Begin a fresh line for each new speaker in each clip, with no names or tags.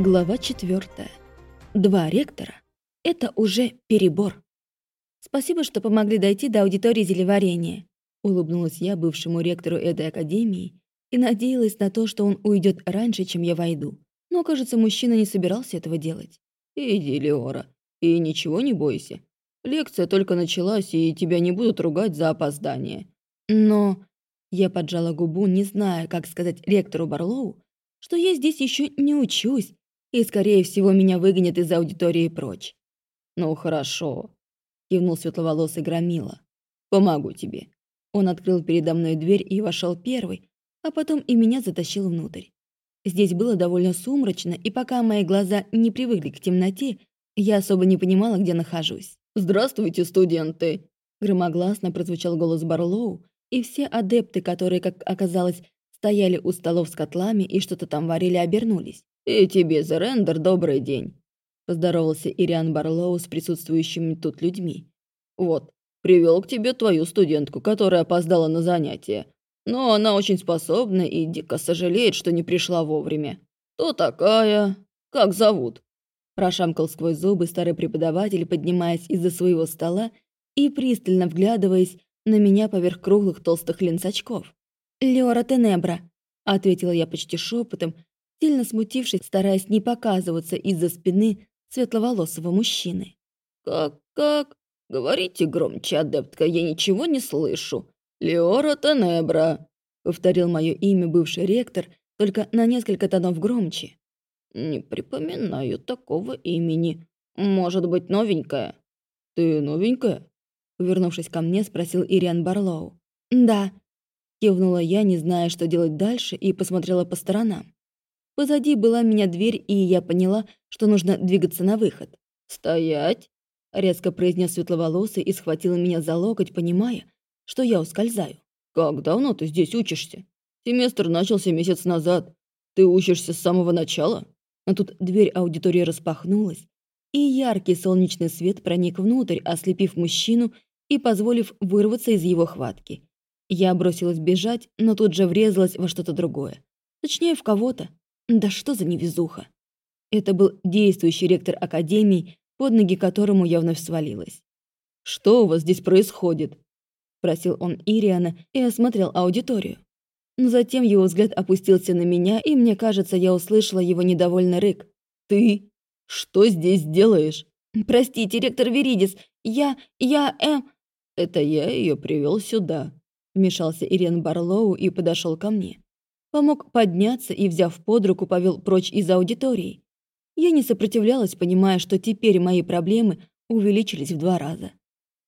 Глава четвертая. Два ректора — это уже перебор. Спасибо, что помогли дойти до аудитории зелеварения. Улыбнулась я бывшему ректору этой академии и надеялась на то, что он уйдет раньше, чем я войду. Но, кажется, мужчина не собирался этого делать.
«Иди, Леора, и ничего не бойся. Лекция только началась, и тебя не будут ругать за опоздание».
Но я поджала губу, не зная, как сказать ректору Барлоу, что я здесь еще не учусь, и, скорее всего, меня выгонят из аудитории прочь.
«Ну, хорошо», — кивнул светловолосый Громила. «Помогу тебе».
Он открыл передо мной дверь и вошел первый, а потом и меня затащил внутрь. Здесь было довольно сумрачно, и пока мои глаза не привыкли к темноте, я особо не понимала, где нахожусь.
«Здравствуйте, студенты!»
Громогласно прозвучал голос Барлоу, и все адепты, которые, как оказалось, стояли у столов с котлами и что-то там варили, обернулись.
«И тебе, Зерендер, добрый день!» Поздоровался Ириан Барлоу с присутствующими тут людьми. «Вот, привел к тебе твою студентку, которая опоздала на занятие. Но она очень способна и дико сожалеет, что не пришла вовремя. Кто такая? Как зовут?»
Прошамкал сквозь зубы старый преподаватель, поднимаясь из-за своего стола и пристально вглядываясь на меня поверх круглых толстых линз очков. «Леора Тенебра», — ответила я почти шепотом, сильно смутившись, стараясь не показываться из-за спины светловолосого мужчины.
«Как-как? Говорите громче, адептка, я ничего не слышу. Леора Тенебра», — повторил мое имя бывший ректор, только на несколько тонов громче. «Не припоминаю такого имени. Может быть, новенькая?» «Ты новенькая?» Повернувшись ко мне, спросил Ириан Барлоу.
«Да», — кивнула я, не зная, что делать дальше, и посмотрела по сторонам. Позади была меня дверь, и я поняла, что нужно двигаться на выход.
«Стоять!» — резко произнес светловолосый и схватил меня за локоть, понимая, что я ускользаю. «Как давно ты здесь учишься? Семестр начался месяц назад. Ты учишься с самого начала?»
А тут дверь аудитории распахнулась, и яркий солнечный свет проник внутрь, ослепив мужчину и позволив вырваться из его хватки. Я бросилась бежать, но тут же врезалась во что-то другое. Точнее, в кого-то. Да что за невезуха? Это был действующий ректор академии, под ноги которому я вновь свалилась.
«Что у вас здесь происходит?»
– просил он Ириана и осмотрел аудиторию. Но затем его взгляд опустился на меня, и мне кажется, я услышала его недовольный рык.
«Ты? Что здесь делаешь?»
«Простите, ректор Веридис, я... я... эм...»
«Это я ее привел сюда», – вмешался Ирен Барлоу и подошел ко мне.
Помог подняться и, взяв под руку, повел прочь из аудитории. Я не сопротивлялась, понимая, что теперь мои проблемы увеличились в два раза.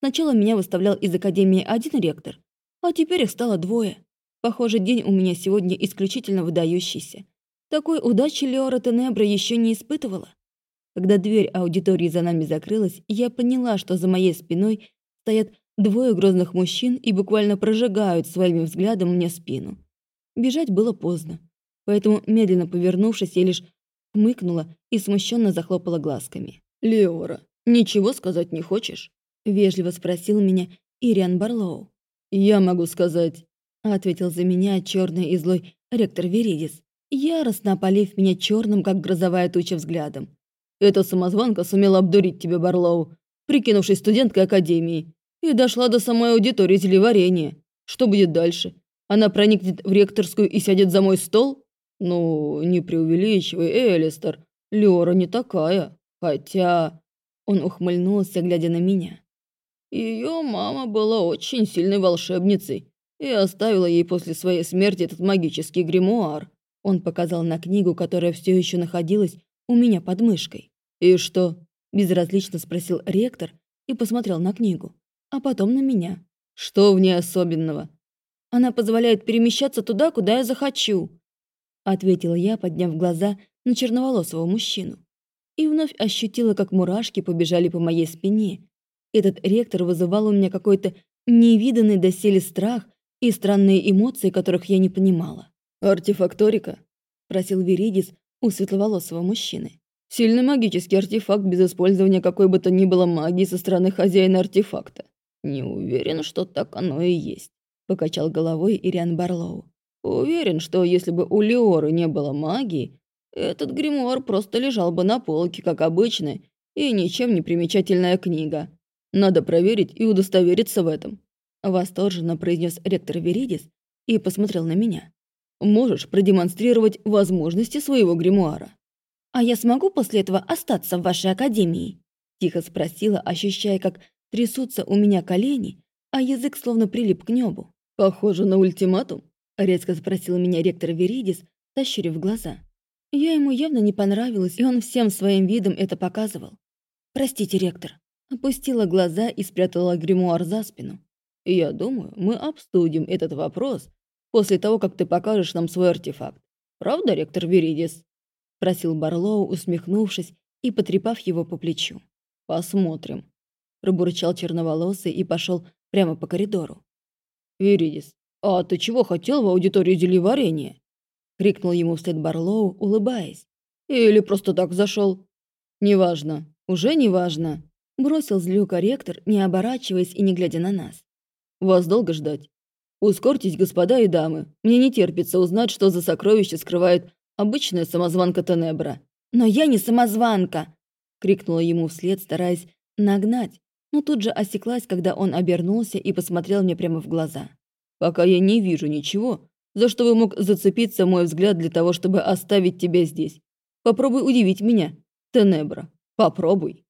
Сначала меня выставлял из академии один ректор, а теперь их стало двое. Похоже, день у меня сегодня исключительно выдающийся. Такой удачи Леора Тенебра еще не испытывала. Когда дверь аудитории за нами закрылась, я поняла, что за моей спиной стоят двое грозных мужчин и буквально прожигают своим взглядом мне спину. Бежать было поздно, поэтому, медленно повернувшись, я лишь хмыкнула и смущенно захлопала глазками.
«Леора, ничего сказать не хочешь?»
— вежливо спросил меня Ириан Барлоу.
«Я могу сказать», —
ответил за меня черный и злой ректор Веридис, яростно опалив меня черным, как грозовая туча взглядом.
«Эта самозванка сумела обдурить тебя, Барлоу, прикинувшись студенткой академии, и дошла до самой аудитории зелеварения. Что будет дальше? Она проникнет в ректорскую и сядет за мой стол? Ну, не преувеличивай, Элистер. Лёра не такая. Хотя... Он ухмыльнулся, глядя на меня. Ее мама была очень сильной волшебницей и оставила ей после своей смерти этот магический гримуар.
Он показал на книгу, которая все еще находилась у меня под мышкой.
«И что?»
– безразлично спросил ректор и посмотрел на книгу, а потом на меня.
«Что в ней особенного?»
Она позволяет перемещаться туда, куда я захочу», — ответила я, подняв глаза на черноволосого мужчину. И вновь ощутила, как мурашки побежали по моей спине. Этот ректор вызывал у меня какой-то невиданный доселе страх и странные эмоции, которых я не понимала.
«Артефакторика?»
— просил Веридис у светловолосого мужчины.
«Сильный магический артефакт без использования какой бы то ни было магии со стороны хозяина артефакта. Не уверен, что так оно и есть покачал головой Ириан Барлоу. Уверен, что если бы у Леоры не было магии, этот гримуар просто лежал бы на полке, как обычная и ничем не примечательная книга. Надо проверить и удостовериться в этом. Восторженно произнес ректор Веридис и посмотрел на меня. Можешь продемонстрировать возможности своего гримуара.
«А я смогу после этого остаться в вашей академии?» Тихо спросила, ощущая, как трясутся у меня колени, а язык словно прилип к небу.
«Похоже на ультиматум?»
Резко спросил меня ректор Веридис, тащирив глаза. Я ему явно не понравилась, и он всем своим видом это показывал. «Простите, ректор». Опустила глаза и спрятала гримуар за спину.
«Я думаю, мы обсудим этот вопрос после того, как ты покажешь нам свой артефакт. Правда, ректор Веридис?» Просил Барлоу, усмехнувшись и потрепав его по плечу. «Посмотрим». Пробурчал черноволосый и пошел прямо по коридору. «Веридис, а ты чего хотел в аудиторию зельеварения?» Крикнул ему вслед Барлоу, улыбаясь. «Или просто так зашел?» «Неважно, уже неважно», бросил злюка ректор, не оборачиваясь и не глядя на нас. «Вас долго ждать? Ускорьтесь, господа и дамы. Мне не терпится узнать, что за сокровище скрывает обычная самозванка Тенебра».
«Но я не самозванка!» крикнула ему вслед, стараясь нагнать, но тут же осеклась, когда он обернулся и посмотрел мне прямо в глаза.
«Пока я не вижу ничего, за что бы мог зацепиться мой взгляд для того, чтобы оставить тебя здесь. Попробуй удивить меня, Тенебра. Попробуй».